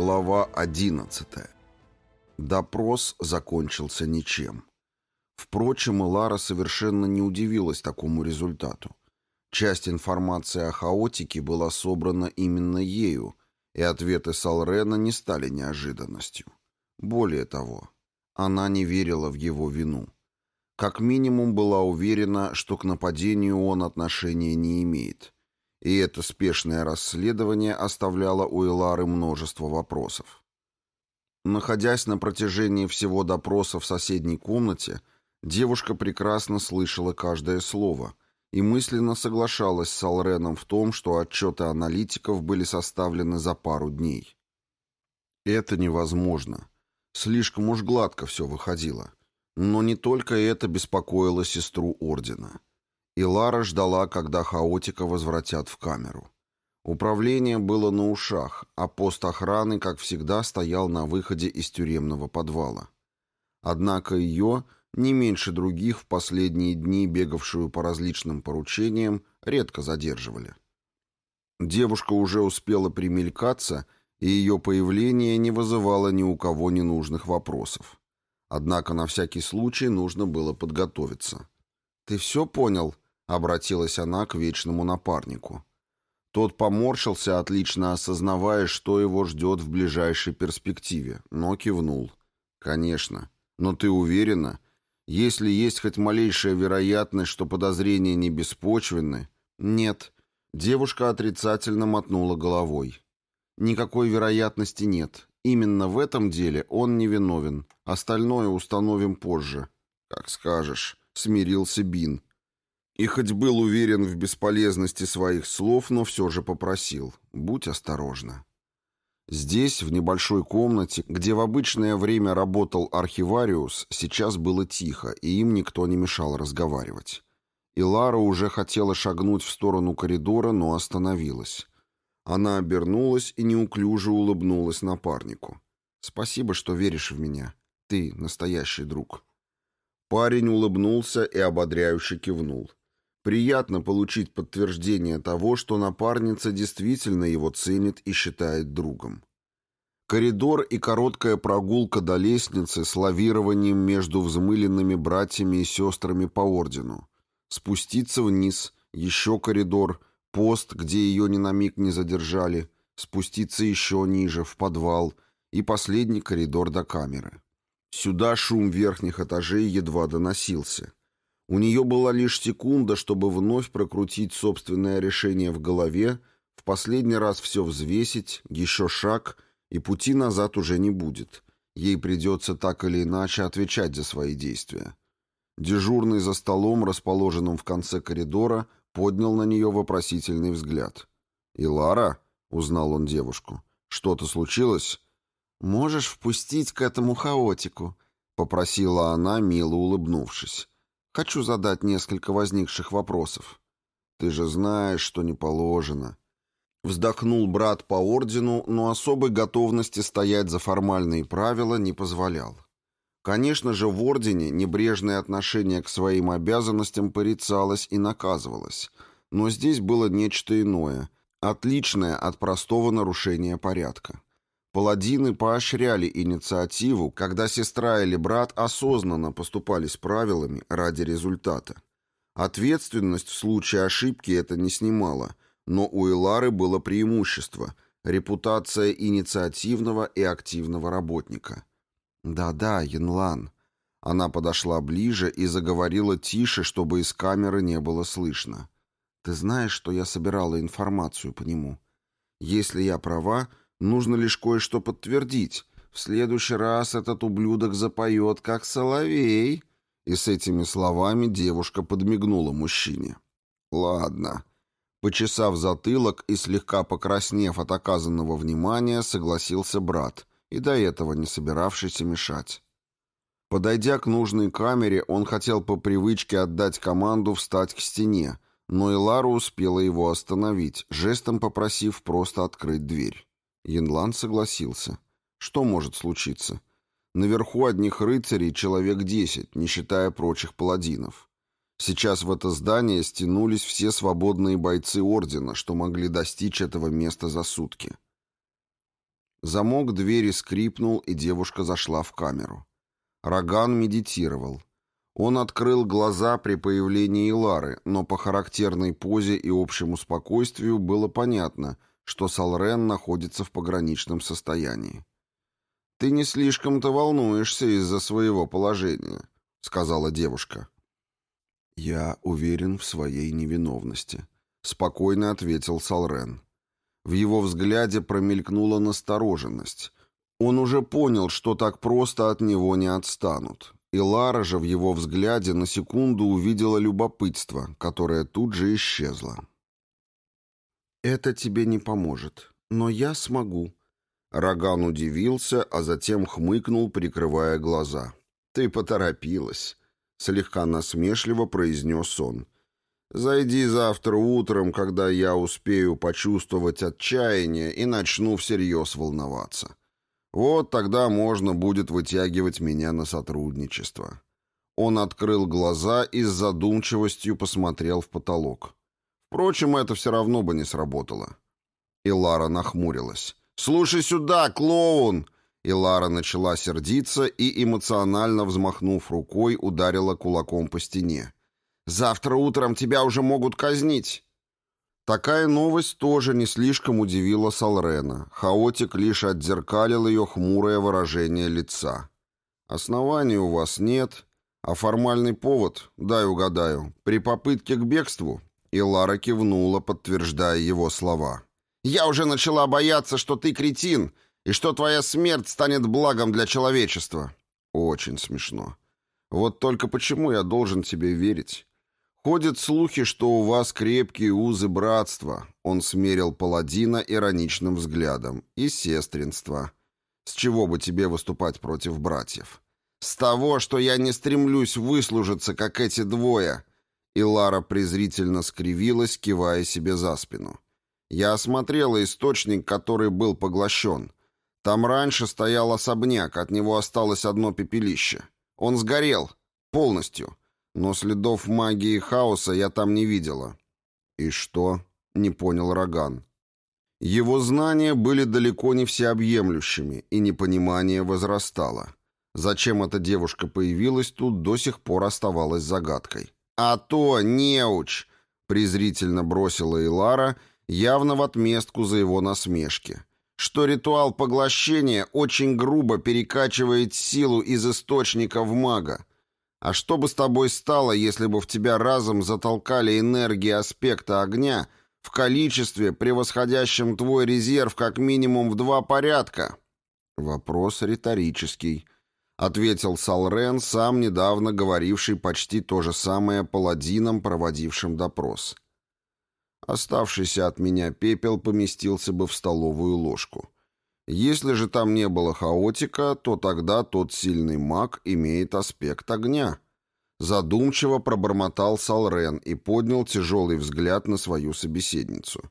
Глава 11. Допрос закончился ничем. Впрочем, Лара совершенно не удивилась такому результату. Часть информации о хаотике была собрана именно ею, и ответы Салрена не стали неожиданностью. Более того, она не верила в его вину. Как минимум была уверена, что к нападению он отношения не имеет – и это спешное расследование оставляло у Элары множество вопросов. Находясь на протяжении всего допроса в соседней комнате, девушка прекрасно слышала каждое слово и мысленно соглашалась с Алреном в том, что отчеты аналитиков были составлены за пару дней. Это невозможно. Слишком уж гладко все выходило. Но не только это беспокоило сестру Ордена. И Лара ждала, когда хаотика возвратят в камеру. Управление было на ушах, а пост охраны, как всегда, стоял на выходе из тюремного подвала. Однако ее, не меньше других в последние дни бегавшую по различным поручениям, редко задерживали. Девушка уже успела примелькаться, и ее появление не вызывало ни у кого ненужных вопросов. Однако на всякий случай нужно было подготовиться. «Ты все понял?» Обратилась она к вечному напарнику. Тот поморщился, отлично осознавая, что его ждет в ближайшей перспективе, но кивнул. «Конечно. Но ты уверена? Если есть хоть малейшая вероятность, что подозрения не беспочвенны...» «Нет». Девушка отрицательно мотнула головой. «Никакой вероятности нет. Именно в этом деле он невиновен. Остальное установим позже». «Как скажешь», — смирился Бин. И хоть был уверен в бесполезности своих слов, но все же попросил «будь осторожна». Здесь, в небольшой комнате, где в обычное время работал архивариус, сейчас было тихо, и им никто не мешал разговаривать. И Лара уже хотела шагнуть в сторону коридора, но остановилась. Она обернулась и неуклюже улыбнулась напарнику. «Спасибо, что веришь в меня. Ты настоящий друг». Парень улыбнулся и ободряюще кивнул. Приятно получить подтверждение того, что напарница действительно его ценит и считает другом. Коридор и короткая прогулка до лестницы с лавированием между взмыленными братьями и сестрами по ордену. Спуститься вниз, еще коридор, пост, где ее ни на миг не задержали, спуститься еще ниже, в подвал, и последний коридор до камеры. Сюда шум верхних этажей едва доносился. У нее была лишь секунда, чтобы вновь прокрутить собственное решение в голове, в последний раз все взвесить, еще шаг, и пути назад уже не будет. Ей придется так или иначе отвечать за свои действия. Дежурный за столом, расположенным в конце коридора, поднял на нее вопросительный взгляд. «И Лара?» — узнал он девушку. «Что-то случилось?» «Можешь впустить к этому хаотику?» — попросила она, мило улыбнувшись. Хочу задать несколько возникших вопросов. Ты же знаешь, что не положено. Вздохнул брат по ордену, но особой готовности стоять за формальные правила не позволял. Конечно же, в ордене небрежное отношение к своим обязанностям порицалось и наказывалось, но здесь было нечто иное, отличное от простого нарушения порядка. Паладины поощряли инициативу, когда сестра или брат осознанно поступали с правилами ради результата. Ответственность в случае ошибки это не снимала, но у Элары было преимущество – репутация инициативного и активного работника. «Да-да, Янлан». Она подошла ближе и заговорила тише, чтобы из камеры не было слышно. «Ты знаешь, что я собирала информацию по нему. Если я права, Нужно лишь кое-что подтвердить. В следующий раз этот ублюдок запоет, как соловей». И с этими словами девушка подмигнула мужчине. «Ладно». Почесав затылок и слегка покраснев от оказанного внимания, согласился брат, и до этого не собиравшийся мешать. Подойдя к нужной камере, он хотел по привычке отдать команду встать к стене, но и Лара успела его остановить, жестом попросив просто открыть дверь. Янлан согласился. Что может случиться? Наверху одних рыцарей человек десять, не считая прочих паладинов. Сейчас в это здание стянулись все свободные бойцы Ордена, что могли достичь этого места за сутки. Замок двери скрипнул, и девушка зашла в камеру. Роган медитировал. Он открыл глаза при появлении Лары, но по характерной позе и общему спокойствию было понятно, что Салрен находится в пограничном состоянии. «Ты не слишком-то волнуешься из-за своего положения», — сказала девушка. «Я уверен в своей невиновности», — спокойно ответил Салрен. В его взгляде промелькнула настороженность. Он уже понял, что так просто от него не отстанут. И Лара же в его взгляде на секунду увидела любопытство, которое тут же исчезло. «Это тебе не поможет, но я смогу». Роган удивился, а затем хмыкнул, прикрывая глаза. «Ты поторопилась», — слегка насмешливо произнес он. «Зайди завтра утром, когда я успею почувствовать отчаяние и начну всерьез волноваться. Вот тогда можно будет вытягивать меня на сотрудничество». Он открыл глаза и с задумчивостью посмотрел в потолок. Впрочем, это все равно бы не сработало. И Лара нахмурилась. «Слушай сюда, клоун!» И Лара начала сердиться и, эмоционально взмахнув рукой, ударила кулаком по стене. «Завтра утром тебя уже могут казнить!» Такая новость тоже не слишком удивила Салрена. Хаотик лишь отзеркалил ее хмурое выражение лица. «Оснований у вас нет, а формальный повод, дай угадаю, при попытке к бегству?» И Лара кивнула, подтверждая его слова. «Я уже начала бояться, что ты кретин, и что твоя смерть станет благом для человечества». «Очень смешно. Вот только почему я должен тебе верить?» «Ходят слухи, что у вас крепкие узы братства», — он смерил паладина ироничным взглядом, — «и сестринства. С чего бы тебе выступать против братьев?» «С того, что я не стремлюсь выслужиться, как эти двое», и Лара презрительно скривилась, кивая себе за спину. Я осмотрела источник, который был поглощен. Там раньше стоял особняк, от него осталось одно пепелище. Он сгорел. Полностью. Но следов магии хаоса я там не видела. И что? Не понял Роган. Его знания были далеко не всеобъемлющими, и непонимание возрастало. Зачем эта девушка появилась тут, до сих пор оставалось загадкой. «А то, неуч!» — презрительно бросила Илара, явно в отместку за его насмешки. «Что ритуал поглощения очень грубо перекачивает силу из источника в мага. А что бы с тобой стало, если бы в тебя разом затолкали энергии аспекта огня в количестве, превосходящем твой резерв как минимум в два порядка?» Вопрос риторический —— ответил Салрен, сам недавно говоривший почти то же самое паладинам, проводившим допрос. Оставшийся от меня пепел поместился бы в столовую ложку. Если же там не было хаотика, то тогда тот сильный маг имеет аспект огня. Задумчиво пробормотал Салрен и поднял тяжелый взгляд на свою собеседницу.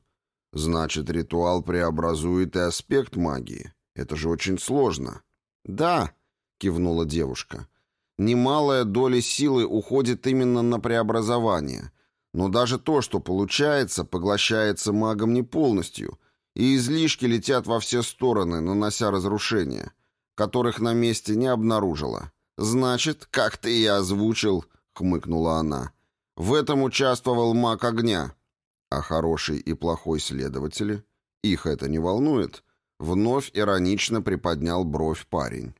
Значит, ритуал преобразует и аспект магии. Это же очень сложно. Да, — кивнула девушка. «Немалая доля силы уходит именно на преобразование. Но даже то, что получается, поглощается магом не полностью, и излишки летят во все стороны, нанося разрушения, которых на месте не обнаружила. Значит, как ты и озвучил, — хмыкнула она, — в этом участвовал маг огня. А хороший и плохой следователи? Их это не волнует?» Вновь иронично приподнял бровь парень.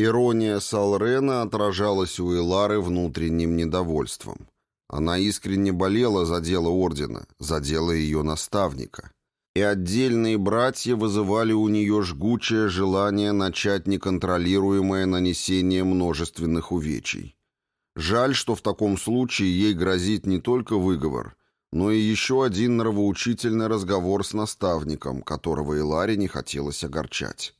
Ирония Салрена отражалась у Элары внутренним недовольством. Она искренне болела за дело Ордена, за дело ее наставника. И отдельные братья вызывали у нее жгучее желание начать неконтролируемое нанесение множественных увечий. Жаль, что в таком случае ей грозит не только выговор, но и еще один нравоучительный разговор с наставником, которого Эларе не хотелось огорчать.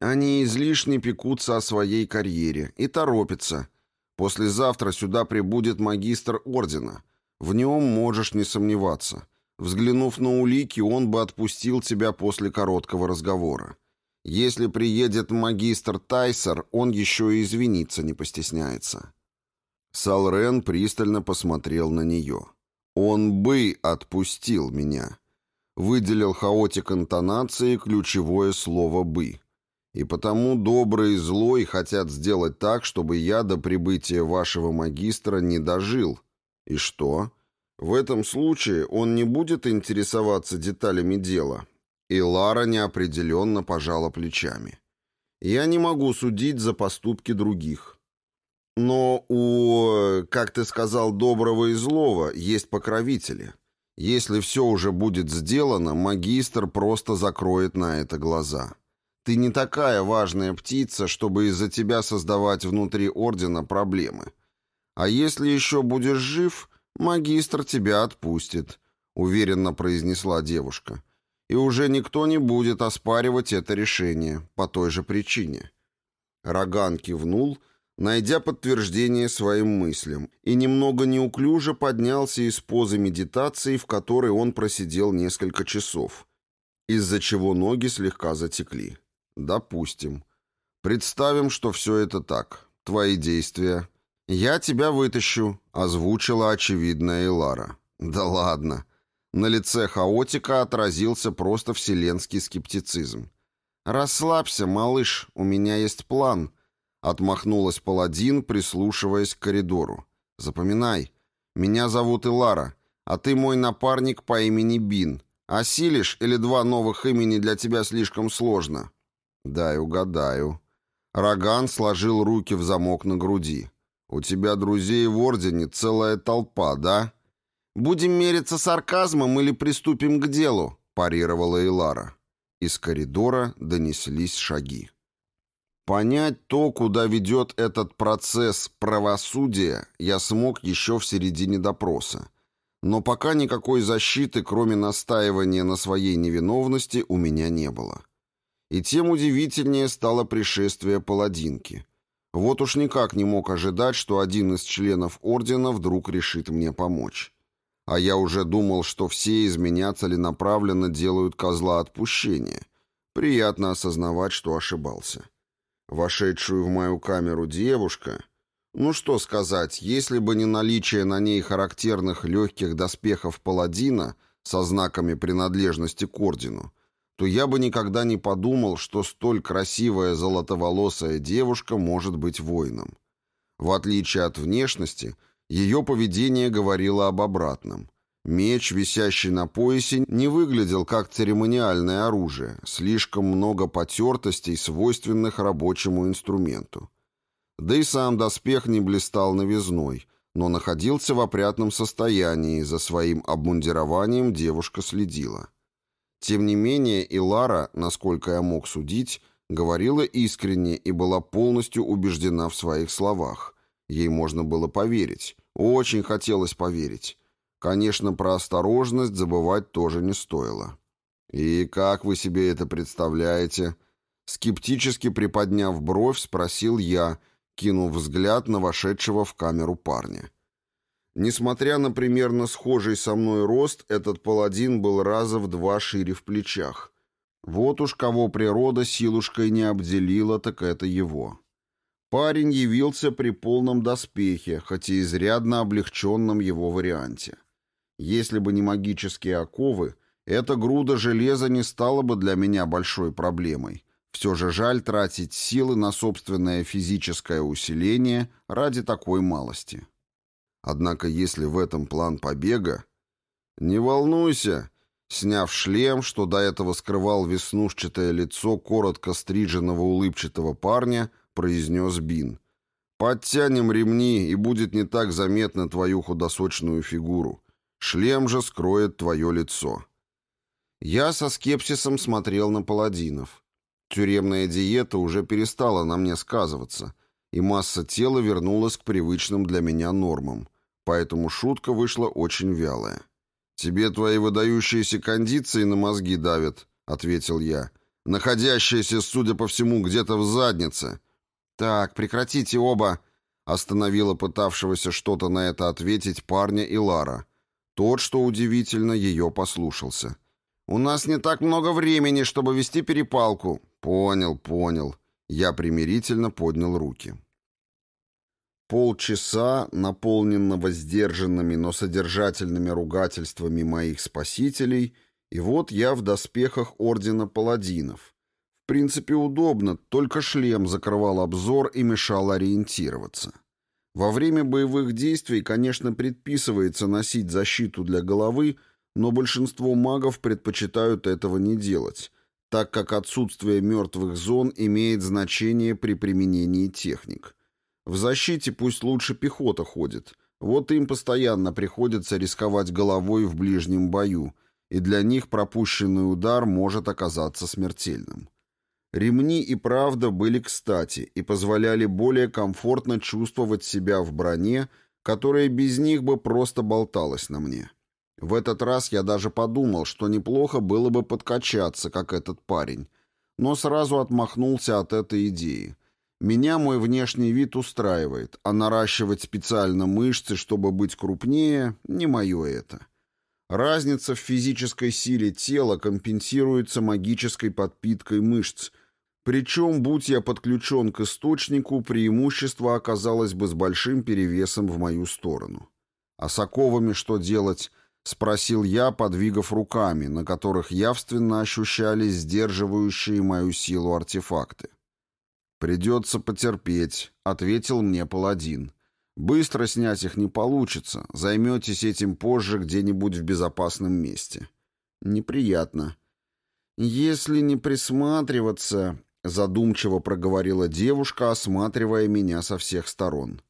Они излишне пекутся о своей карьере и торопятся. Послезавтра сюда прибудет магистр ордена. В нем можешь не сомневаться. Взглянув на улики, он бы отпустил тебя после короткого разговора. Если приедет магистр Тайсер, он еще и извиниться не постесняется. Салрен пристально посмотрел на нее. «Он бы отпустил меня. выделил хаотик интонации ключевое слово «бы». И потому добрый и злой хотят сделать так, чтобы я до прибытия вашего магистра не дожил. И что? В этом случае он не будет интересоваться деталями дела. И Лара неопределенно пожала плечами. Я не могу судить за поступки других. Но у, как ты сказал, доброго и злого есть покровители. Если все уже будет сделано, магистр просто закроет на это глаза. Ты не такая важная птица, чтобы из-за тебя создавать внутри Ордена проблемы. А если еще будешь жив, магистр тебя отпустит», — уверенно произнесла девушка. «И уже никто не будет оспаривать это решение по той же причине». Роган кивнул, найдя подтверждение своим мыслям, и немного неуклюже поднялся из позы медитации, в которой он просидел несколько часов, из-за чего ноги слегка затекли. Допустим. Представим, что все это так. Твои действия. Я тебя вытащу, озвучила очевидная Элара. Да ладно. На лице хаотика отразился просто вселенский скептицизм. «Расслабься, малыш, у меня есть план», — отмахнулась паладин, прислушиваясь к коридору. «Запоминай, меня зовут Илара, а ты мой напарник по имени Бин. Осилишь или два новых имени для тебя слишком сложно?» «Дай угадаю». Роган сложил руки в замок на груди. «У тебя друзей в Ордене целая толпа, да?» «Будем мериться сарказмом или приступим к делу?» – парировала Илара. Из коридора донеслись шаги. Понять то, куда ведет этот процесс правосудия, я смог еще в середине допроса. Но пока никакой защиты, кроме настаивания на своей невиновности, у меня не было. И тем удивительнее стало пришествие паладинки. Вот уж никак не мог ожидать, что один из членов ордена вдруг решит мне помочь. А я уже думал, что все из меня целенаправленно делают козла отпущения. Приятно осознавать, что ошибался. Вошедшую в мою камеру девушка... Ну что сказать, если бы не наличие на ней характерных легких доспехов паладина со знаками принадлежности к ордену, то я бы никогда не подумал, что столь красивая золотоволосая девушка может быть воином. В отличие от внешности, ее поведение говорило об обратном. Меч, висящий на поясе, не выглядел как церемониальное оружие, слишком много потертостей, свойственных рабочему инструменту. Да и сам доспех не блистал новизной, но находился в опрятном состоянии, за своим обмундированием девушка следила. Тем не менее, Илара, насколько я мог судить, говорила искренне и была полностью убеждена в своих словах. Ей можно было поверить. Очень хотелось поверить. Конечно, про осторожность забывать тоже не стоило. «И как вы себе это представляете?» Скептически приподняв бровь, спросил я, кинув взгляд на вошедшего в камеру парня. Несмотря на примерно схожий со мной рост, этот паладин был раза в два шире в плечах. Вот уж кого природа силушкой не обделила, так это его. Парень явился при полном доспехе, хоть и изрядно облегченном его варианте. Если бы не магические оковы, эта груда железа не стала бы для меня большой проблемой. Все же жаль тратить силы на собственное физическое усиление ради такой малости. Однако если в этом план побега... Не волнуйся, сняв шлем, что до этого скрывал веснушчатое лицо коротко стриженного улыбчатого парня, произнес Бин. «Подтянем ремни, и будет не так заметно твою худосочную фигуру. Шлем же скроет твое лицо». Я со скепсисом смотрел на паладинов. Тюремная диета уже перестала на мне сказываться, и масса тела вернулась к привычным для меня нормам поэтому шутка вышла очень вялая. «Тебе твои выдающиеся кондиции на мозги давят», — ответил я, «находящиеся, судя по всему, где-то в заднице». «Так, прекратите оба», — остановила пытавшегося что-то на это ответить парня и Лара. Тот, что удивительно, ее послушался. «У нас не так много времени, чтобы вести перепалку». «Понял, понял». Я примирительно поднял руки. Полчаса, наполненного сдержанными, но содержательными ругательствами моих спасителей, И вот я в доспехах Ордена Паладинов. В принципе, удобно, только шлем закрывал обзор и мешал ориентироваться. Во время боевых действий, конечно, предписывается носить защиту для головы, но большинство магов предпочитают этого не делать, так как отсутствие мертвых зон имеет значение при применении техник. В защите пусть лучше пехота ходит, вот им постоянно приходится рисковать головой в ближнем бою, и для них пропущенный удар может оказаться смертельным. Ремни и правда были кстати и позволяли более комфортно чувствовать себя в броне, которая без них бы просто болталась на мне. В этот раз я даже подумал, что неплохо было бы подкачаться, как этот парень, но сразу отмахнулся от этой идеи. Меня мой внешний вид устраивает, а наращивать специально мышцы, чтобы быть крупнее, не мое это. Разница в физической силе тела компенсируется магической подпиткой мышц – причем, будь я подключен к источнику, преимущество оказалось бы с большим перевесом в мою сторону. «А с оковами что делать?» — спросил я, подвигав руками, на которых явственно ощущались сдерживающие мою силу артефакты. «Придется потерпеть», — ответил мне паладин. «Быстро снять их не получится. Займетесь этим позже где-нибудь в безопасном месте». «Неприятно». «Если не присматриваться...» Задумчиво проговорила девушка, осматривая меня со всех сторон.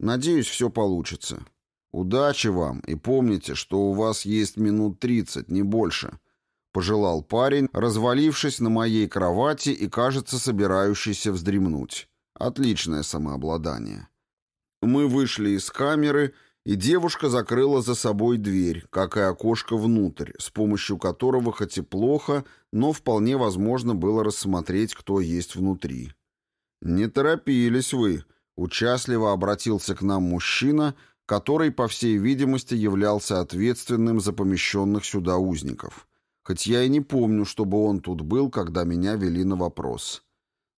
«Надеюсь, все получится. Удачи вам, и помните, что у вас есть минут тридцать, не больше», — пожелал парень, развалившись на моей кровати и, кажется, собирающийся вздремнуть. Отличное самообладание. Мы вышли из камеры и девушка закрыла за собой дверь, как и окошко внутрь, с помощью которого хоть и плохо, но вполне возможно было рассмотреть, кто есть внутри. «Не торопились вы», — участливо обратился к нам мужчина, который, по всей видимости, являлся ответственным за помещенных сюда узников. Хоть я и не помню, чтобы он тут был, когда меня вели на вопрос.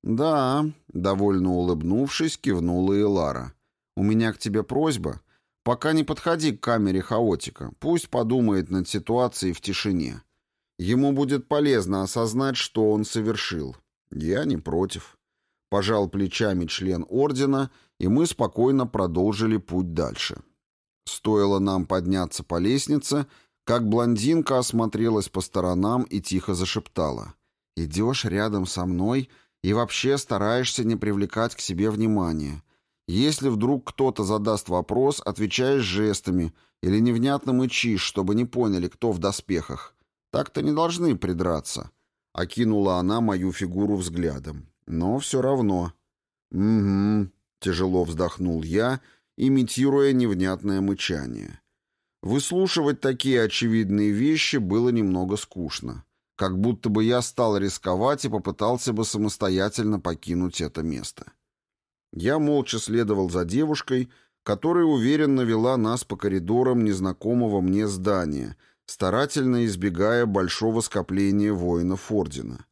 «Да», — довольно улыбнувшись, кивнула и Лара. «У меня к тебе просьба». Пока не подходи к камере хаотика. Пусть подумает над ситуацией в тишине. Ему будет полезно осознать, что он совершил. Я не против. Пожал плечами член ордена, и мы спокойно продолжили путь дальше. Стоило нам подняться по лестнице, как блондинка осмотрелась по сторонам и тихо зашептала. «Идешь рядом со мной и вообще стараешься не привлекать к себе внимания. Если вдруг кто-то задаст вопрос, отвечаешь жестами или невнятно мычишь, чтобы не поняли, кто в доспехах. Так-то не должны придраться. Окинула она мою фигуру взглядом. Но все равно. Угу, тяжело вздохнул я, имитируя невнятное мычание. Выслушивать такие очевидные вещи было немного скучно. Как будто бы я стал рисковать и попытался бы самостоятельно покинуть это место. Я молча следовал за девушкой, которая уверенно вела нас по коридорам незнакомого мне здания, старательно избегая большого скопления воинов Ордена.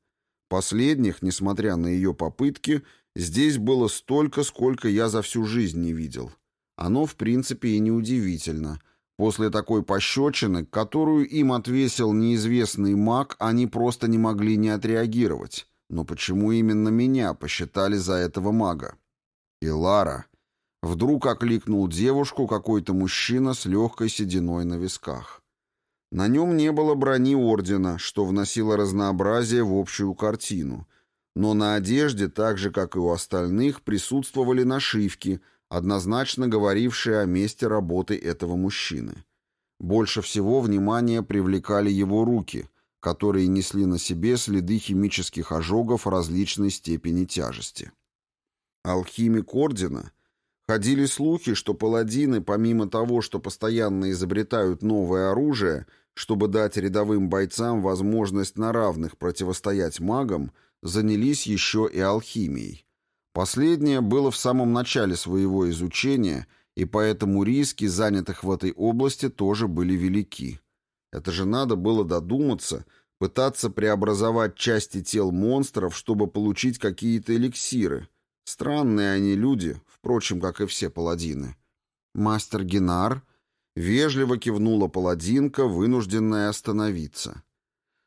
Последних, несмотря на ее попытки, здесь было столько, сколько я за всю жизнь не видел. Оно, в принципе, и неудивительно. После такой пощечины, которую им отвесил неизвестный маг, они просто не могли не отреагировать. Но почему именно меня посчитали за этого мага? И Лара. Вдруг окликнул девушку какой-то мужчина с легкой сединой на висках. На нем не было брони ордена, что вносило разнообразие в общую картину, но на одежде, так же, как и у остальных, присутствовали нашивки, однозначно говорившие о месте работы этого мужчины. Больше всего внимания привлекали его руки, которые несли на себе следы химических ожогов различной степени тяжести. Алхимик Ордена. Ходили слухи, что паладины, помимо того, что постоянно изобретают новое оружие, чтобы дать рядовым бойцам возможность на равных противостоять магам, занялись еще и алхимией. Последнее было в самом начале своего изучения, и поэтому риски занятых в этой области тоже были велики. Это же надо было додуматься, пытаться преобразовать части тел монстров, чтобы получить какие-то эликсиры – Странные они люди, впрочем, как и все паладины. Мастер Генар вежливо кивнула паладинка, вынужденная остановиться.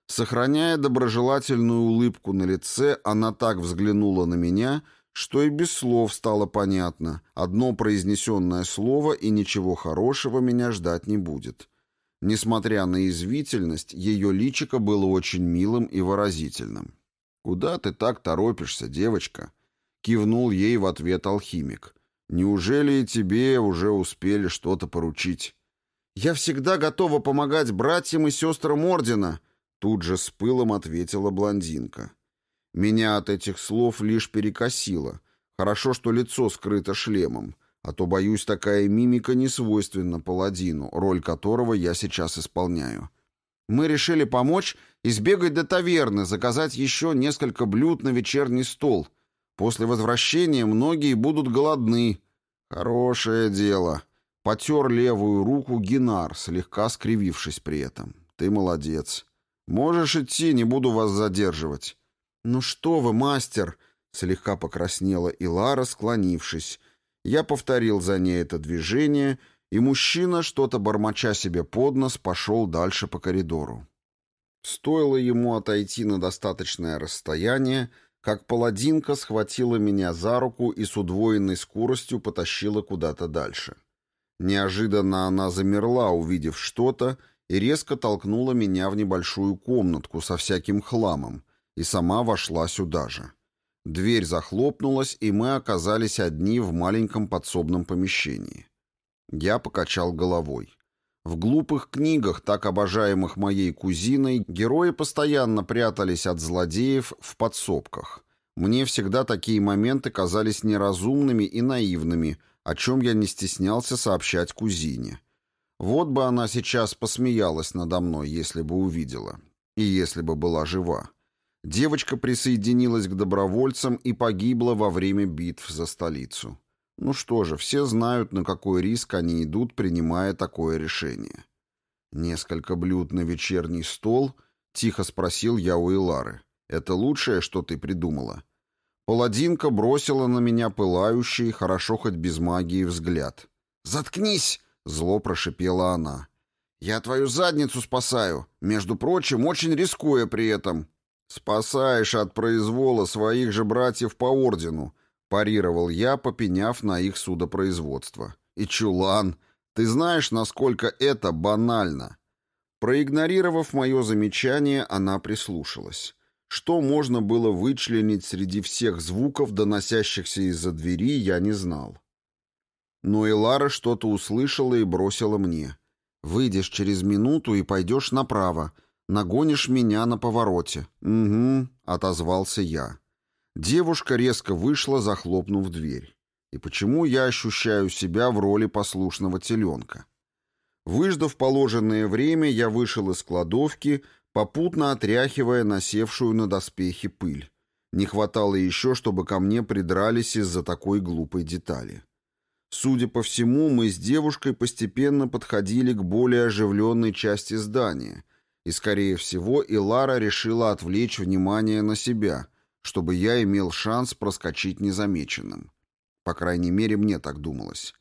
Сохраняя доброжелательную улыбку на лице, она так взглянула на меня, что и без слов стало понятно. Одно произнесенное слово и ничего хорошего меня ждать не будет. Несмотря на извительность, ее личико было очень милым и выразительным. «Куда ты так торопишься, девочка?» — кивнул ей в ответ алхимик. «Неужели и тебе уже успели что-то поручить?» «Я всегда готова помогать братьям и сестрам Ордена», — тут же с пылом ответила блондинка. Меня от этих слов лишь перекосило. Хорошо, что лицо скрыто шлемом, а то, боюсь, такая мимика не свойственна паладину, роль которого я сейчас исполняю. Мы решили помочь и сбегать до таверны, заказать еще несколько блюд на вечерний стол. После возвращения многие будут голодны. Хорошее дело. Потер левую руку Гинар, слегка скривившись при этом. Ты молодец. Можешь идти, не буду вас задерживать. Ну что вы, мастер, слегка покраснела Илара, склонившись. Я повторил за ней это движение, и мужчина, что-то бормоча себе под нос, пошел дальше по коридору. Стоило ему отойти на достаточное расстояние, как паладинка схватила меня за руку и с удвоенной скоростью потащила куда-то дальше. Неожиданно она замерла, увидев что-то, и резко толкнула меня в небольшую комнатку со всяким хламом, и сама вошла сюда же. Дверь захлопнулась, и мы оказались одни в маленьком подсобном помещении. Я покачал головой. В глупых книгах, так обожаемых моей кузиной, герои постоянно прятались от злодеев в подсобках. Мне всегда такие моменты казались неразумными и наивными, о чем я не стеснялся сообщать кузине. Вот бы она сейчас посмеялась надо мной, если бы увидела. И если бы была жива. Девочка присоединилась к добровольцам и погибла во время битв за столицу. Ну что же, все знают, на какой риск они идут, принимая такое решение. Несколько блюд на вечерний стол, тихо спросил я у Илары. Это лучшее, что ты придумала? Паладинка бросила на меня пылающий, хорошо хоть без магии, взгляд. «Заткнись!» — зло прошипела она. «Я твою задницу спасаю, между прочим, очень рискуя при этом». «Спасаешь от произвола своих же братьев по ордену», парировал я, попеняв на их судопроизводство. И чулан, ты знаешь, насколько это банально? Проигнорировав мое замечание, она прислушалась. Что можно было вычленить среди всех звуков, доносящихся из-за двери, я не знал. Но и Лара что-то услышала и бросила мне. «Выйдешь через минуту и пойдешь направо. Нагонишь меня на повороте». «Угу», — отозвался я. Девушка резко вышла, захлопнув дверь. И почему я ощущаю себя в роли послушного теленка? Выждав положенное время, я вышел из кладовки, попутно отряхивая насевшую на доспехи пыль. Не хватало еще, чтобы ко мне придрались из-за такой глупой детали. Судя по всему, мы с девушкой постепенно подходили к более оживленной части здания, и, скорее всего, Илара решила отвлечь внимание на себя, чтобы я имел шанс проскочить незамеченным. По крайней мере, мне так думалось.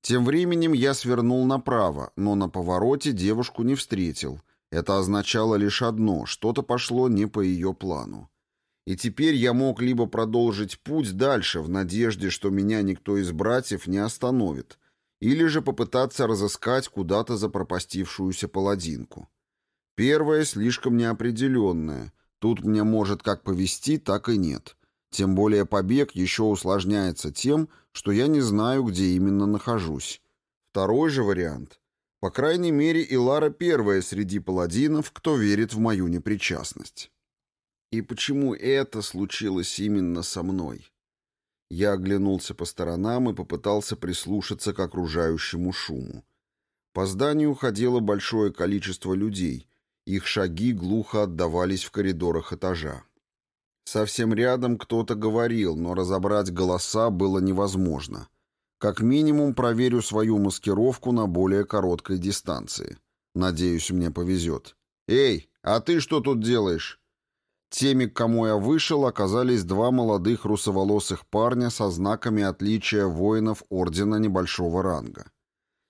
Тем временем я свернул направо, но на повороте девушку не встретил. Это означало лишь одно — что-то пошло не по ее плану. И теперь я мог либо продолжить путь дальше в надежде, что меня никто из братьев не остановит, или же попытаться разыскать куда-то запропастившуюся паладинку. Первое слишком неопределенное, Тут мне может как повести, так и нет. Тем более побег еще усложняется тем, что я не знаю, где именно нахожусь. Второй же вариант. По крайней мере, Илара первая среди паладинов, кто верит в мою непричастность. И почему это случилось именно со мной? Я оглянулся по сторонам и попытался прислушаться к окружающему шуму. По зданию ходило большое количество людей, их шаги глухо отдавались в коридорах этажа. Совсем рядом кто-то говорил, но разобрать голоса было невозможно. Как минимум проверю свою маскировку на более короткой дистанции. Надеюсь, мне повезет. «Эй, а ты что тут делаешь?» Теми, к кому я вышел, оказались два молодых русоволосых парня со знаками отличия воинов Ордена небольшого ранга.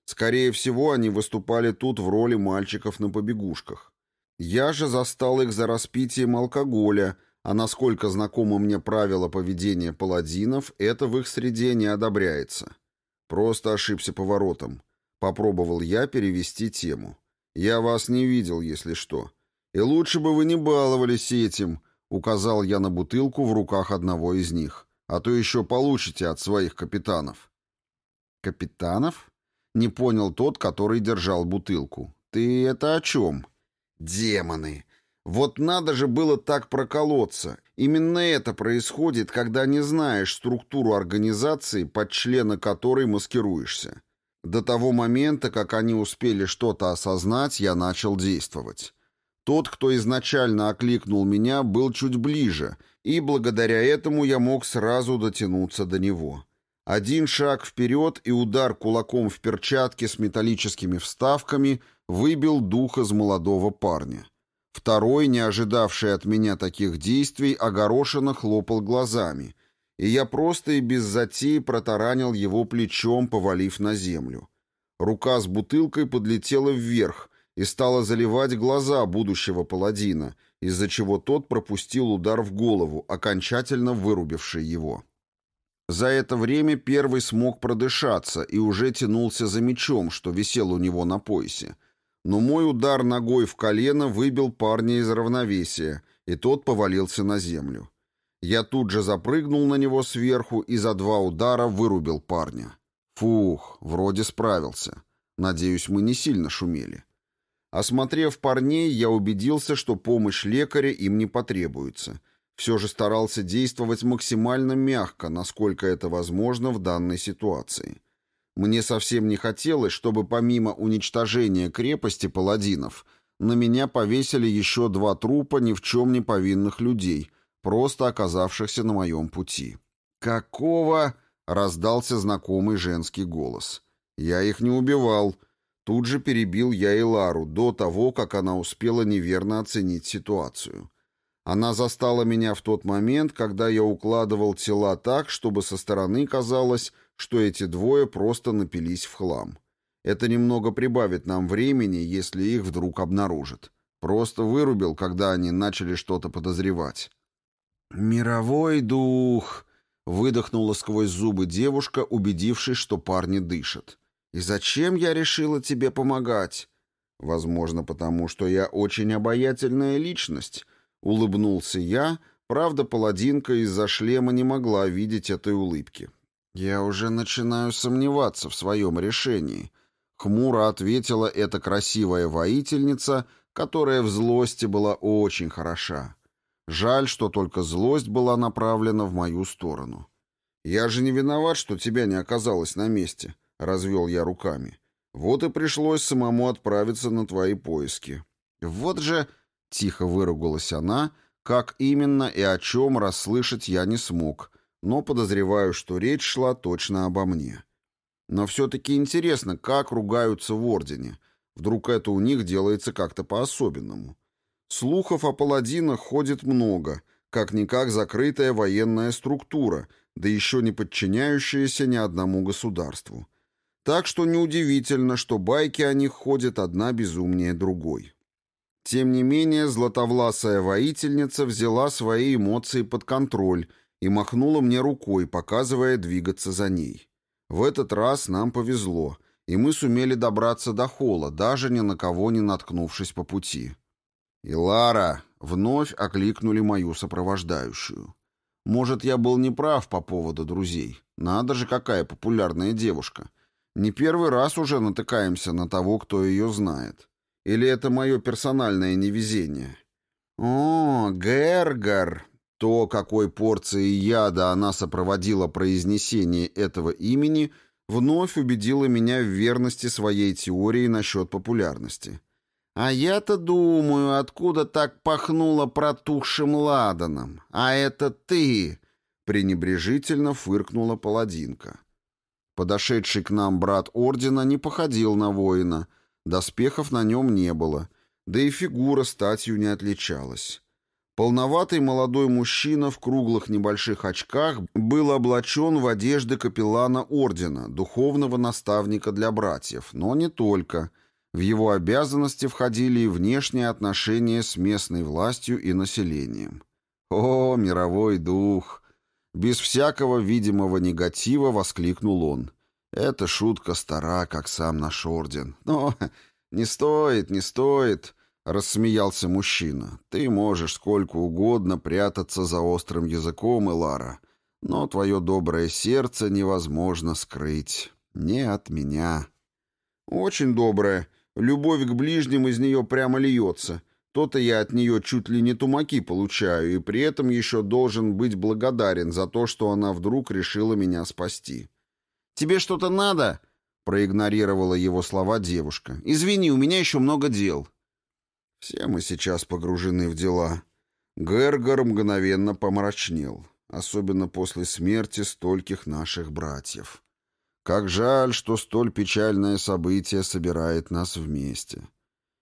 Скорее всего, они выступали тут в роли мальчиков на побегушках. Я же застал их за распитием алкоголя, а насколько знакомо мне правила поведения паладинов, это в их среде не одобряется. Просто ошибся поворотом. Попробовал я перевести тему. Я вас не видел, если что. И лучше бы вы не баловались этим, указал я на бутылку в руках одного из них. А то еще получите от своих капитанов. Капитанов? Не понял тот, который держал бутылку. Ты это о чем? Демоны! Вот надо же было так проколоться. Именно это происходит, когда не знаешь структуру организации, под члена которой маскируешься. До того момента, как они успели что-то осознать, я начал действовать. Тот, кто изначально окликнул меня, был чуть ближе, и благодаря этому я мог сразу дотянуться до него. Один шаг вперед и удар кулаком в перчатке с металлическими вставками выбил дух из молодого парня. Второй, не ожидавший от меня таких действий, огорошенно хлопал глазами, и я просто и без затеи протаранил его плечом, повалив на землю. Рука с бутылкой подлетела вверх и стала заливать глаза будущего паладина, из-за чего тот пропустил удар в голову, окончательно вырубивший его. За это время первый смог продышаться и уже тянулся за мечом, что висел у него на поясе. Но мой удар ногой в колено выбил парня из равновесия, и тот повалился на землю. Я тут же запрыгнул на него сверху и за два удара вырубил парня. Фух, вроде справился. Надеюсь, мы не сильно шумели. Осмотрев парней, я убедился, что помощь лекаря им не потребуется — все же старался действовать максимально мягко, насколько это возможно в данной ситуации. Мне совсем не хотелось, чтобы помимо уничтожения крепости паладинов на меня повесили еще два трупа ни в чем не повинных людей, просто оказавшихся на моем пути. «Какого?» — раздался знакомый женский голос. «Я их не убивал». Тут же перебил я и до того, как она успела неверно оценить ситуацию. Она застала меня в тот момент, когда я укладывал тела так, чтобы со стороны казалось, что эти двое просто напились в хлам. Это немного прибавит нам времени, если их вдруг обнаружат. Просто вырубил, когда они начали что-то подозревать. «Мировой дух!» — выдохнула сквозь зубы девушка, убедившись, что парни дышат. «И зачем я решила тебе помогать?» «Возможно, потому что я очень обаятельная личность», Улыбнулся я, правда, паладинка из-за шлема не могла видеть этой улыбки. «Я уже начинаю сомневаться в своем решении», — хмуро ответила эта красивая воительница, которая в злости была очень хороша. Жаль, что только злость была направлена в мою сторону. «Я же не виноват, что тебя не оказалось на месте», — развел я руками. «Вот и пришлось самому отправиться на твои поиски». «Вот же...» Тихо выругалась она, как именно и о чем расслышать я не смог, но подозреваю, что речь шла точно обо мне. Но все-таки интересно, как ругаются в Ордене. Вдруг это у них делается как-то по-особенному. Слухов о паладинах ходит много, как-никак закрытая военная структура, да еще не подчиняющаяся ни одному государству. Так что неудивительно, что байки о них ходят одна безумнее другой. Тем не менее, златовласая воительница взяла свои эмоции под контроль и махнула мне рукой, показывая двигаться за ней. В этот раз нам повезло, и мы сумели добраться до холла, даже ни на кого не наткнувшись по пути. И Лара вновь окликнули мою сопровождающую. Может, я был неправ по поводу друзей. Надо же, какая популярная девушка. Не первый раз уже натыкаемся на того, кто ее знает. Или это мое персональное невезение? О, Гергар! То, какой порцией яда она сопроводила произнесение этого имени, вновь убедило меня в верности своей теории насчет популярности. А я-то думаю, откуда так пахнуло протухшим ладаном. А это ты! пренебрежительно фыркнула паладинка. Подошедший к нам брат ордена не походил на воина — Доспехов на нем не было, да и фигура статью не отличалась. Полноватый молодой мужчина в круглых небольших очках был облачен в одежды капеллана ордена, духовного наставника для братьев, но не только. В его обязанности входили и внешние отношения с местной властью и населением. «О, мировой дух!» Без всякого видимого негатива воскликнул он. «Эта шутка стара, как сам наш орден. Но не стоит, не стоит!» Рассмеялся мужчина. «Ты можешь сколько угодно прятаться за острым языком, Элара, но твое доброе сердце невозможно скрыть. Не от меня». «Очень доброе. Любовь к ближним из нее прямо льется. То-то я от нее чуть ли не тумаки получаю, и при этом еще должен быть благодарен за то, что она вдруг решила меня спасти». «Тебе что-то надо?» — проигнорировала его слова девушка. «Извини, у меня еще много дел». Все мы сейчас погружены в дела. Гергар мгновенно помрачнел, особенно после смерти стольких наших братьев. Как жаль, что столь печальное событие собирает нас вместе.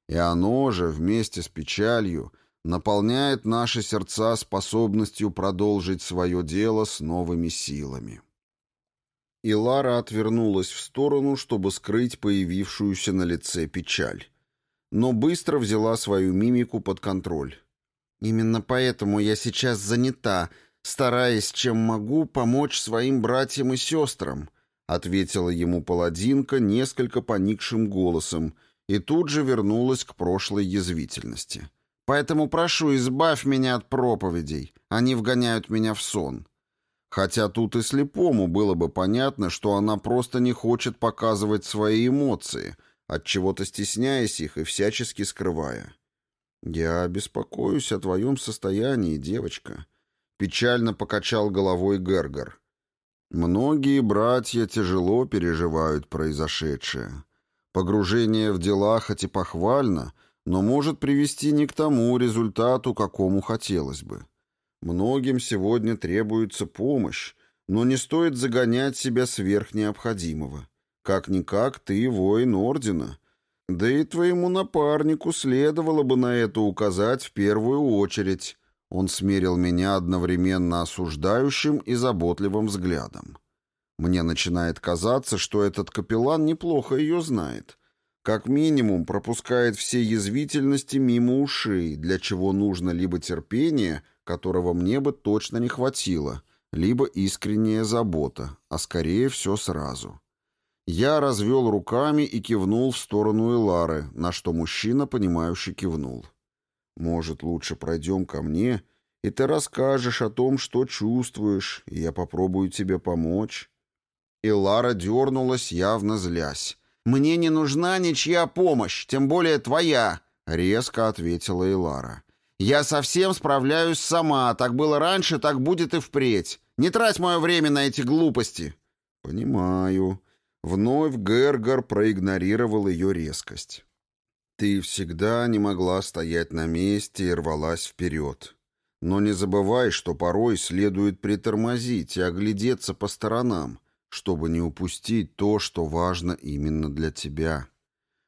И оно же, вместе с печалью, наполняет наши сердца способностью продолжить свое дело с новыми силами. И Лара отвернулась в сторону, чтобы скрыть появившуюся на лице печаль но быстро взяла свою мимику под контроль. «Именно поэтому я сейчас занята, стараясь, чем могу, помочь своим братьям и сестрам», ответила ему паладинка несколько поникшим голосом и тут же вернулась к прошлой язвительности. «Поэтому прошу, избавь меня от проповедей, они вгоняют меня в сон». Хотя тут и слепому было бы понятно, что она просто не хочет показывать свои эмоции, от чего-то стесняясь их и всячески скрывая. «Я беспокоюсь о твоем состоянии, девочка», — печально покачал головой Гергар. «Многие братья тяжело переживают произошедшее. Погружение в дела хоть и похвально, но может привести не к тому результату, какому хотелось бы. Многим сегодня требуется помощь, но не стоит загонять себя сверх необходимого. Как-никак ты воин Ордена. Да и твоему напарнику следовало бы на это указать в первую очередь. Он смерил меня одновременно осуждающим и заботливым взглядом. Мне начинает казаться, что этот капеллан неплохо ее знает. Как минимум пропускает все язвительности мимо ушей, для чего нужно либо терпение, которого мне бы точно не хватило, либо искренняя забота, а скорее все сразу. Я развел руками и кивнул в сторону Элары, на что мужчина, понимающе кивнул. «Может, лучше пройдем ко мне, и ты расскажешь о том, что чувствуешь, и я попробую тебе помочь». Элара дернулась, явно злясь. «Мне не нужна ничья помощь, тем более твоя», — резко ответила Элара. «Я совсем справляюсь сама. Так было раньше, так будет и впредь. Не трать мое время на эти глупости». «Понимаю», Вновь Гергар проигнорировал ее резкость. «Ты всегда не могла стоять на месте и рвалась вперед. Но не забывай, что порой следует притормозить и оглядеться по сторонам, чтобы не упустить то, что важно именно для тебя.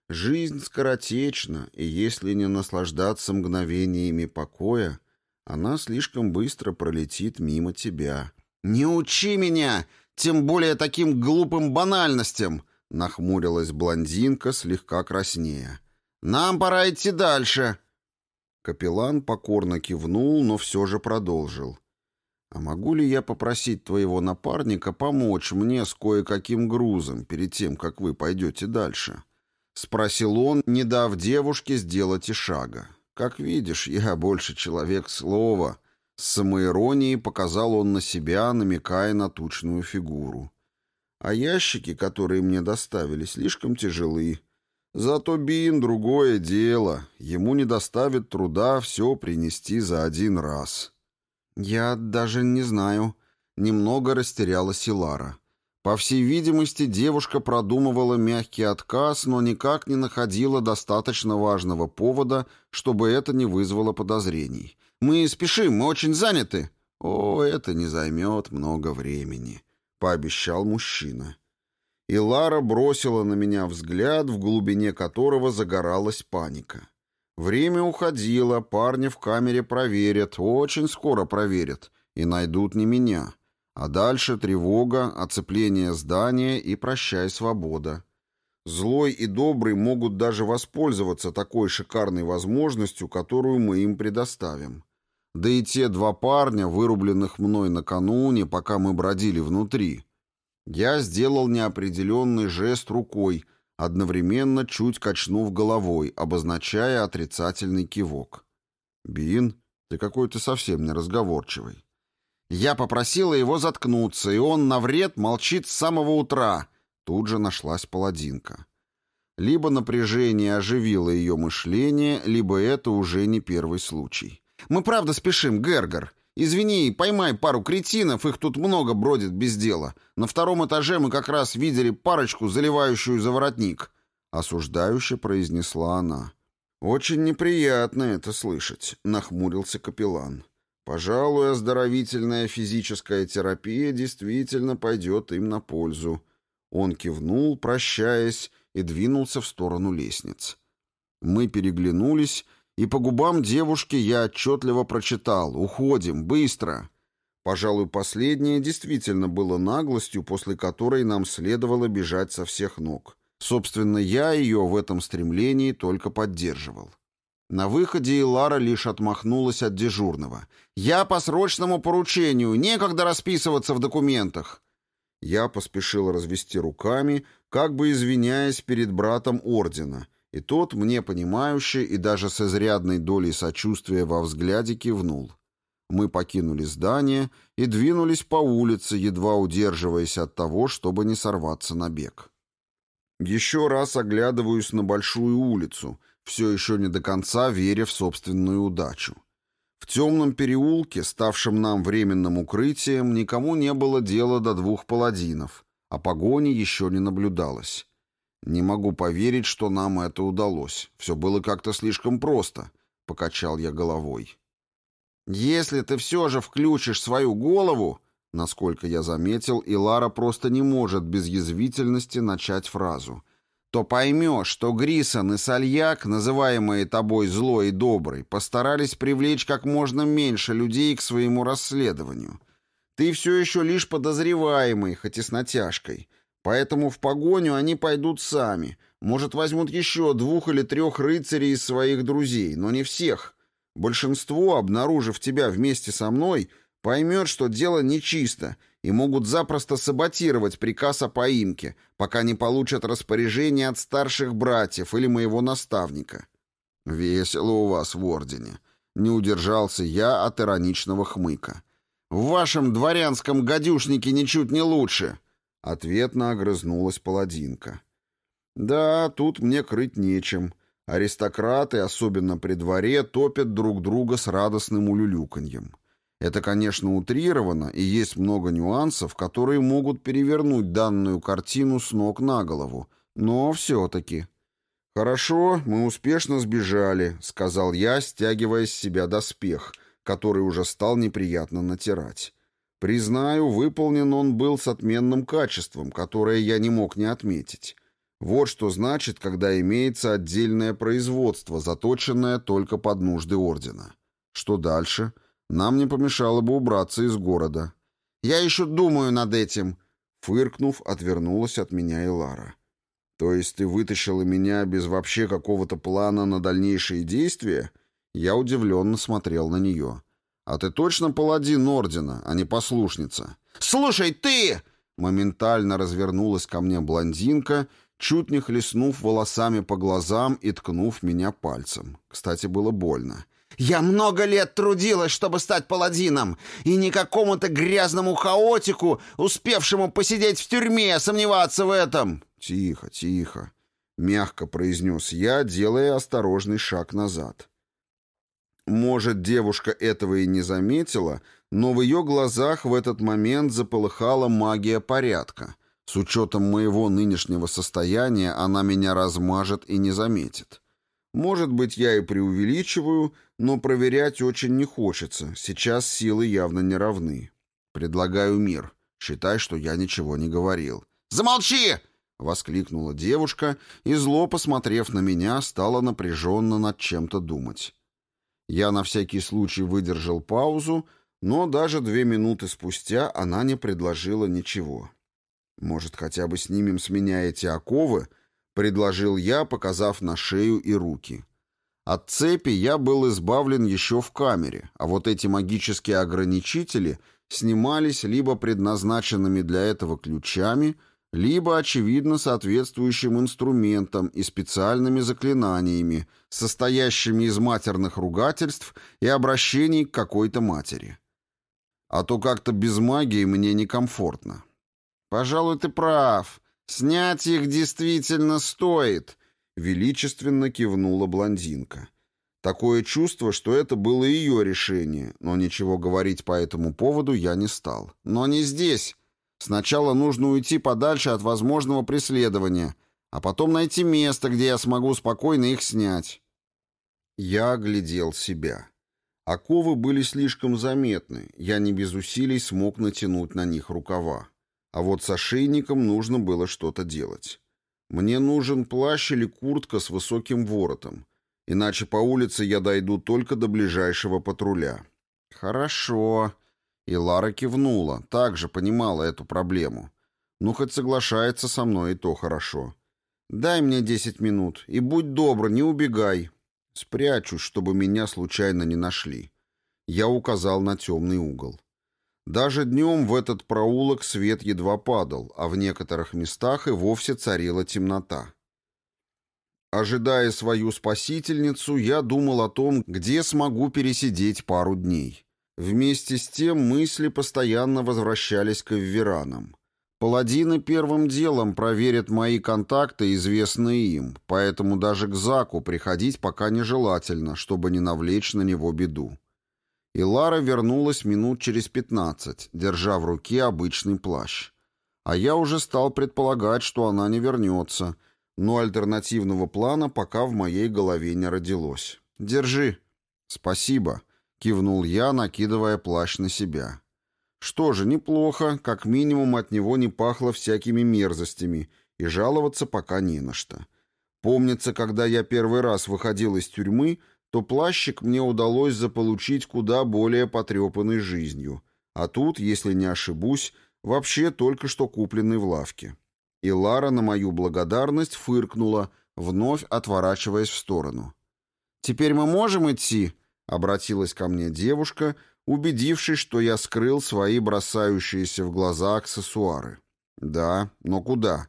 Жизнь скоротечна, и если не наслаждаться мгновениями покоя, она слишком быстро пролетит мимо тебя». «Не учи меня! Тем более таким глупым банальностям», — нахмурилась блондинка, слегка краснея. «Нам пора идти дальше». Капеллан покорно кивнул, но все же продолжил. «А могу ли я попросить твоего напарника помочь мне с кое-каким грузом перед тем, как вы пойдете дальше?» — спросил он, не дав девушке сделать и шага. «Как видишь, я больше человек слова», с самоиронией показал он на себя, намекая на тучную фигуру. А ящики, которые мне доставили, слишком тяжелы. Зато Бин — другое дело. Ему не доставит труда все принести за один раз. Я даже не знаю. Немного растерялась Силара. По всей видимости, девушка продумывала мягкий отказ, но никак не находила достаточно важного повода, чтобы это не вызвало подозрений. Мы спешим, мы очень заняты». «О, это не займет много времени», — пообещал мужчина. И Лара бросила на меня взгляд, в глубине которого загоралась паника. Время уходило, парня в камере проверят, очень скоро проверят, и найдут не меня. А дальше тревога, оцепление здания и прощай свобода. Злой и добрый могут даже воспользоваться такой шикарной возможностью, которую мы им предоставим. Да и те два парня, вырубленных мной накануне, пока мы бродили внутри. Я сделал неопределенный жест рукой, одновременно чуть качнув головой, обозначая отрицательный кивок. «Бин, ты какой-то совсем неразговорчивый». Я попросила его заткнуться, и он на вред молчит с самого утра. Тут же нашлась паладинка. Либо напряжение оживило ее мышление, либо это уже не первый случай. «Мы правда спешим, Гергер. Извини, поймай пару кретинов, их тут много бродит без дела. На втором этаже мы как раз видели парочку, заливающую за воротник», — осуждающе произнесла она. «Очень неприятно это слышать», — нахмурился капеллан. «Пожалуй, оздоровительная физическая терапия действительно пойдет им на пользу». Он кивнул, прощаясь, и двинулся в сторону лестниц. Мы переглянулись, и по губам девушки я отчетливо прочитал «Уходим, быстро!». Пожалуй, последнее действительно было наглостью, после которой нам следовало бежать со всех ног. Собственно, я ее в этом стремлении только поддерживал. На выходе Илара лишь отмахнулась от дежурного. «Я по срочному поручению, некогда расписываться в документах». Я поспешил развести руками, как бы извиняясь перед братом ордена, и тот, мне понимающий и даже с изрядной долей сочувствия во взгляде кивнул. Мы покинули здание и двинулись по улице, едва удерживаясь от того, чтобы не сорваться на бег. Еще раз оглядываюсь на большую улицу, все еще не до конца веря в собственную удачу. В темном переулке, ставшем нам временным укрытием, никому не было дела до двух паладинов, а погони еще не наблюдалось. Не могу поверить, что нам это удалось. Все было как-то слишком просто, — покачал я головой. Если ты все же включишь свою голову, Насколько я заметил, и Лара просто не может без язвительности начать фразу. То поймешь, что Грисон и Сальяк, называемые тобой злой и добрый, постарались привлечь как можно меньше людей к своему расследованию. Ты все еще лишь подозреваемый, хоть и с натяжкой. Поэтому в погоню они пойдут сами. Может, возьмут еще двух или трех рыцарей из своих друзей, но не всех. Большинство, обнаружив тебя вместе со мной, Поймет, что дело нечисто, и могут запросто саботировать приказ о поимке, пока не получат распоряжение от старших братьев или моего наставника. Весело у вас в Ордене. Не удержался я от ироничного хмыка. В вашем дворянском гадюшнике ничуть не лучше. Ответно огрызнулась паладинка. Да, тут мне крыть нечем. Аристократы, особенно при дворе, топят друг друга с радостным улюлюканьем. Это, конечно, утрировано, и есть много нюансов, которые могут перевернуть данную картину с ног на голову, но все-таки. «Хорошо, мы успешно сбежали», — сказал я, стягивая с себя доспех, который уже стал неприятно натирать. Признаю, выполнен он был с отменным качеством, которое я не мог не отметить. Вот что значит, когда имеется отдельное производство, заточенное только под нужды ордена. Что дальше? — нам не помешало бы убраться из города. Я еще думаю над этим. Фыркнув, отвернулась от меня и Лара. То есть ты вытащила меня без вообще какого-то плана на дальнейшие действия? Я удивленно смотрел на нее. А ты точно паладин Ордена, а не послушница? Слушай, ты! Моментально развернулась ко мне блондинка, чуть не хлестнув волосами по глазам и ткнув меня пальцем. Кстати, было больно. Я много лет трудилась, чтобы стать паладином, и не какому-то грязному хаотику, успевшему посидеть в тюрьме, сомневаться в этом. Тихо, тихо, мягко произнес я, делая осторожный шаг назад. Может, девушка этого и не заметила, но в ее глазах в этот момент заполыхала магия порядка. С учетом моего нынешнего состояния она меня размажет и не заметит. Может быть, я и преувеличиваю, но проверять очень не хочется. Сейчас силы явно не равны. Предлагаю мир. Считай, что я ничего не говорил. «Замолчи!» — воскликнула девушка и, зло посмотрев на меня, стала напряженно над чем-то думать. Я на всякий случай выдержал паузу, но даже две минуты спустя она не предложила ничего. «Может, хотя бы снимем с меня эти оковы?» предложил я, показав на шею и руки. От цепи я был избавлен еще в камере, а вот эти магические ограничители снимались либо предназначенными для этого ключами, либо, очевидно, соответствующим инструментом и специальными заклинаниями, состоящими из матерных ругательств и обращений к какой-то матери. А то как-то без магии мне некомфортно. «Пожалуй, ты прав. Снять их действительно стоит», — величественно кивнула блондинка. Такое чувство, что это было ее решение, но ничего говорить по этому поводу я не стал. «Но не здесь. Сначала нужно уйти подальше от возможного преследования, а потом найти место, где я смогу спокойно их снять». Я оглядел себя. Оковы были слишком заметны, я не без усилий смог натянуть на них рукава. А вот с ошейником нужно было что-то делать. Мне нужен плащ или куртка с высоким воротом, иначе по улице я дойду только до ближайшего патруля. «Хорошо», и Лара кивнула, также понимала эту проблему. Ну, хоть соглашается со мной, и то хорошо. «Дай мне десять минут, и будь добр, не убегай». Спрячусь, чтобы меня случайно не нашли. Я указал на темный угол. Даже днем в этот проулок свет едва падал, а в некоторых местах и вовсе царила темнота. Ожидая свою спасительницу, я думал о том, где смогу пересидеть пару дней. Вместе с тем мысли постоянно возвращались к Эвверанам. Паладины первым делом проверят мои контакты, известные им, поэтому даже к Заку приходить пока нежелательно, чтобы не навлечь на него беду. И Лара вернулась минут через пятнадцать, держа в руке обычный плащ. А я уже стал предполагать, что она не вернется, но альтернативного плана пока в моей голове не родилось. «Держи». «Спасибо», — кивнул я, накидывая плащ на себя. Что же, неплохо, как минимум от него не пахло всякими мерзостями, и жаловаться пока не на что. Помнится, когда я первый раз выходил из тюрьмы, то плащик мне удалось заполучить куда более потрепанной жизнью, а тут, если не ошибусь, вообще только что купленный в лавке. И Лара на мою благодарность фыркнула, вновь отворачиваясь в сторону. «Теперь мы можем идти?» Обратилась ко мне девушка, убедившись, что я скрыл свои бросающиеся в глаза аксессуары. «Да, но куда?»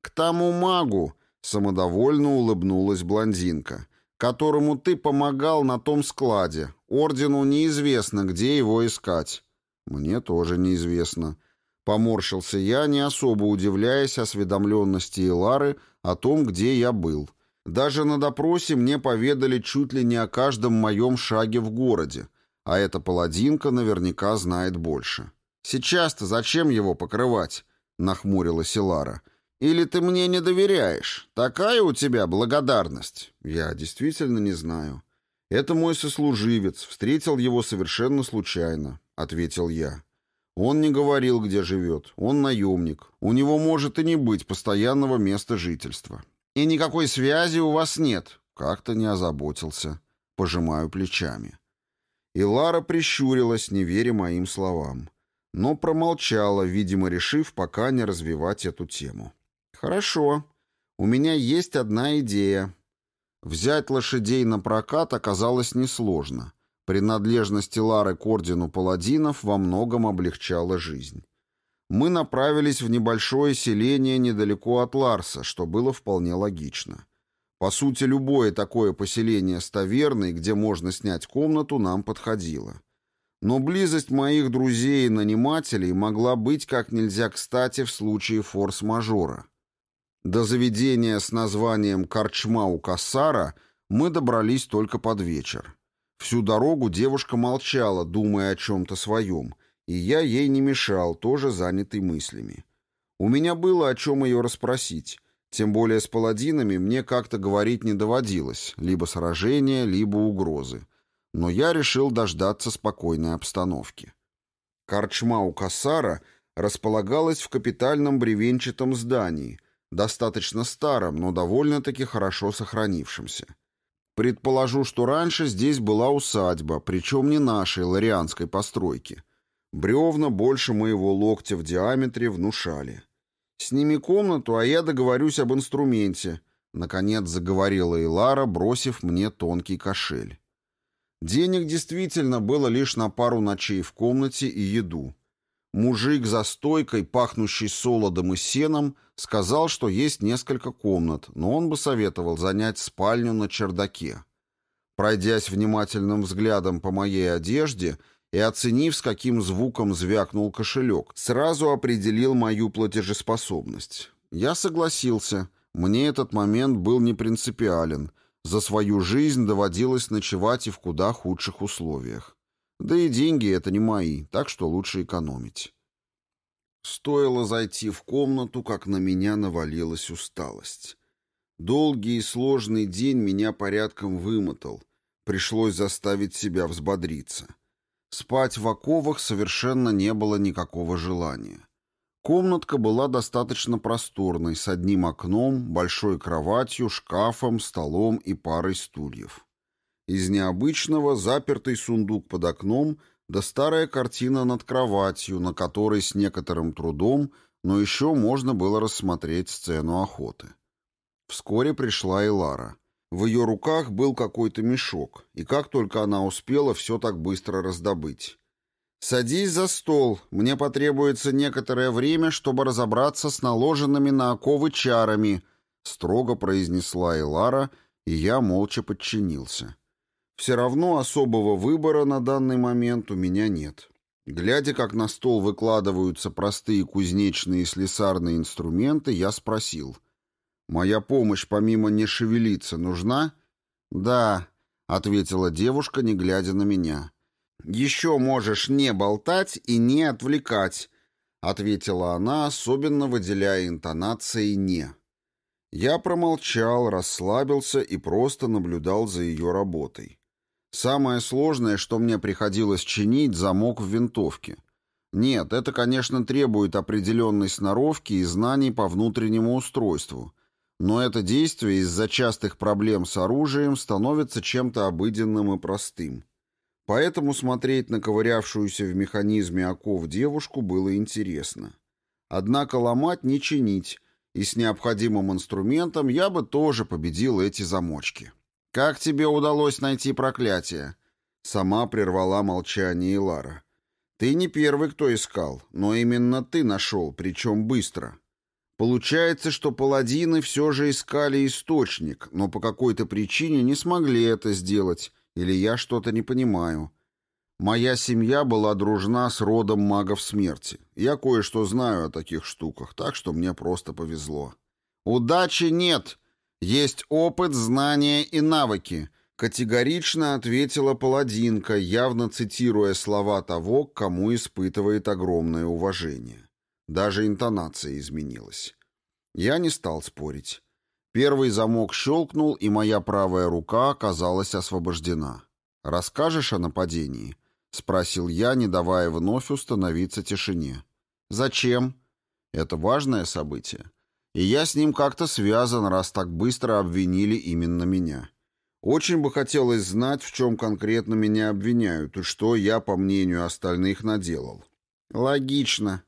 «К тому магу», — самодовольно улыбнулась блондинка, «которому ты помогал на том складе. Ордену неизвестно, где его искать». «Мне тоже неизвестно». Поморщился я, не особо удивляясь осведомленности Илары о том, где я был. Даже на допросе мне поведали чуть ли не о каждом моем шаге в городе, а эта паладинка наверняка знает больше. «Сейчас-то зачем его покрывать?» — нахмурилась Илара. «Или ты мне не доверяешь? Такая у тебя благодарность?» «Я действительно не знаю. Это мой сослуживец, встретил его совершенно случайно», — ответил я. «Он не говорил, где живет. Он наемник. У него может и не быть постоянного места жительства. И никакой связи у вас нет. Как-то не озаботился. Пожимаю плечами. И Лара прищурилась, не веря моим словам. Но промолчала, видимо, решив пока не развивать эту тему. «Хорошо. У меня есть одна идея». Взять лошадей на прокат оказалось несложно. Принадлежность Лары к ордену паладинов во многом облегчала жизнь мы направились в небольшое селение недалеко от Ларса, что было вполне логично. По сути, любое такое поселение с таверной, где можно снять комнату, нам подходило. Но близость моих друзей и нанимателей могла быть как нельзя кстати в случае форс-мажора. До заведения с названием «Корчма у Кассара» мы добрались только под вечер. Всю дорогу девушка молчала, думая о чем-то своем, и я ей не мешал, тоже занятый мыслями. У меня было о чем ее расспросить, тем более с паладинами мне как-то говорить не доводилось, либо сражения, либо угрозы. Но я решил дождаться спокойной обстановки. Корчма у Кассара располагалась в капитальном бревенчатом здании, достаточно старом, но довольно-таки хорошо сохранившемся. Предположу, что раньше здесь была усадьба, причем не нашей ларианской постройки. Бревна больше моего локтя в диаметре внушали. «Сними комнату, а я договорюсь об инструменте», Наконец заговорила Илара, бросив мне тонкий кошель. Денег действительно было лишь на пару ночей в комнате и еду. Мужик за стойкой, пахнущий солодом и сеном, сказал, что есть несколько комнат, но он бы советовал занять спальню на чердаке. Пройдясь внимательным взглядом по моей одежде и оценив, с каким звуком звякнул кошелек, сразу определил мою платежеспособность. Я согласился. Мне этот момент был не принципиален. За свою жизнь доводилось ночевать и в куда худших условиях. Да и деньги это не мои, так что лучше экономить. Стоило зайти в комнату, как на меня навалилась усталость. Долгий и сложный день меня порядком вымотал. Пришлось заставить себя взбодриться. Спать в оковах совершенно не было никакого желания. Комнатка была достаточно просторной, с одним окном, большой кроватью, шкафом, столом и парой стульев. Из необычного запертый сундук под окном да старая картина над кроватью, на которой с некоторым трудом, но еще можно было рассмотреть сцену охоты. Вскоре пришла и Лара. В ее руках был какой-то мешок, и как только она успела все так быстро раздобыть. «Садись за стол, мне потребуется некоторое время, чтобы разобраться с наложенными на оковы чарами», строго произнесла Элара, и я молча подчинился. Все равно особого выбора на данный момент у меня нет. Глядя, как на стол выкладываются простые кузнечные и слесарные инструменты, я спросил — «Моя помощь помимо не шевелиться нужна?» «Да», — ответила девушка, не глядя на меня. «Еще можешь не болтать и не отвлекать», — ответила она, особенно выделяя интонацией «не». Я промолчал, расслабился и просто наблюдал за ее работой. Самое сложное, что мне приходилось чинить, замок в винтовке. Нет, это, конечно, требует определенной сноровки и знаний по внутреннему устройству, но это действие из-за частых проблем с оружием становится чем-то обыденным и простым. Поэтому смотреть на ковырявшуюся в механизме оков девушку было интересно. Однако ломать не чинить, и с необходимым инструментом я бы тоже победил эти замочки. «Как тебе удалось найти проклятие?» Сама прервала молчание Илара. «Ты не первый, кто искал, но именно ты нашел, причем быстро. Получается, что паладины все же искали источник, но по какой-то причине не смогли это сделать, или я что-то не понимаю. Моя семья была дружна с родом магов смерти. Я кое-что знаю о таких штуках, так что мне просто повезло. «Удачи нет! Есть опыт, знания и навыки», — категорично ответила паладинка, явно цитируя слова того, кому испытывает огромное уважение. Даже интонация изменилась. Я не стал спорить. Первый замок щелкнул, и моя правая рука оказалась освобождена. «Расскажешь о нападении?» — спросил я, не давая вновь установиться тишине. «Зачем?» «Это важное событие. И я с ним как-то связан, раз так быстро обвинили именно меня. Очень бы хотелось знать, в чем конкретно меня обвиняют и что я, по мнению остальных, наделал». «Логично»,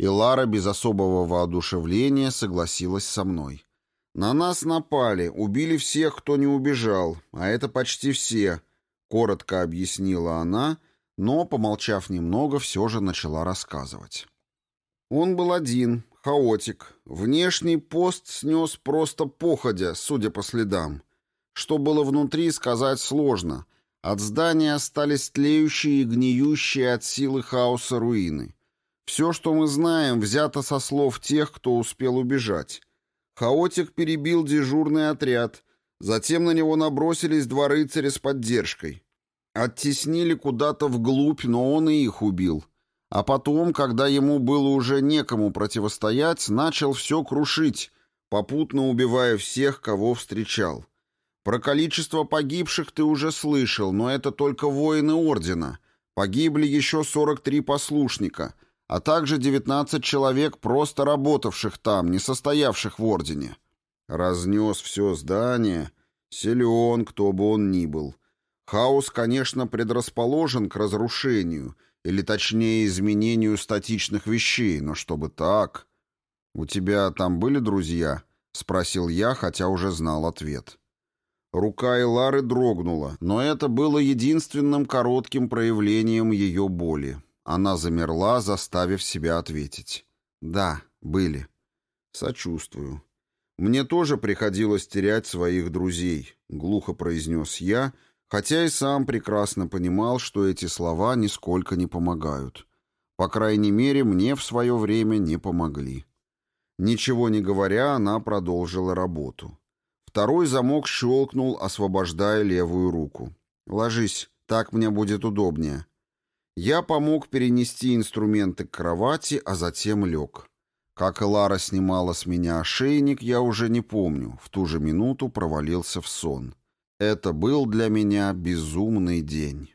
и Лара без особого воодушевления согласилась со мной. «На нас напали, убили всех, кто не убежал, а это почти все», — коротко объяснила она, но, помолчав немного, все же начала рассказывать. Он был один, хаотик. Внешний пост снес просто походя, судя по следам. Что было внутри, сказать сложно. От здания остались тлеющие и гниющие от силы хаоса руины. Все, что мы знаем, взято со слов тех, кто успел убежать. Хаотик перебил дежурный отряд, затем на него набросились два рыцаря с поддержкой. Оттеснили куда-то вглубь, но он и их убил. А потом, когда ему было уже некому противостоять, начал все крушить, попутно убивая всех, кого встречал. Про количество погибших ты уже слышал, но это только воины Ордена. Погибли еще 43 послушника — а также 19 человек, просто работавших там, не состоявших в Ордене. Разнес все здание, силен, кто бы он ни был. Хаос, конечно, предрасположен к разрушению, или точнее изменению статичных вещей, но чтобы так... У тебя там были друзья? — спросил я, хотя уже знал ответ. Рука Элары дрогнула, но это было единственным коротким проявлением ее боли. Она замерла, заставив себя ответить. «Да, были. Сочувствую. Мне тоже приходилось терять своих друзей», — глухо произнес я, хотя и сам прекрасно понимал, что эти слова нисколько не помогают. По крайней мере, мне в свое время не помогли. Ничего не говоря, она продолжила работу. Второй замок щелкнул, освобождая левую руку. «Ложись, так мне будет удобнее». Я помог перенести инструменты к кровати, а затем лег. Как и Лара снимала с меня ошейник, я уже не помню, в ту же минуту провалился в сон. Это был для меня безумный день.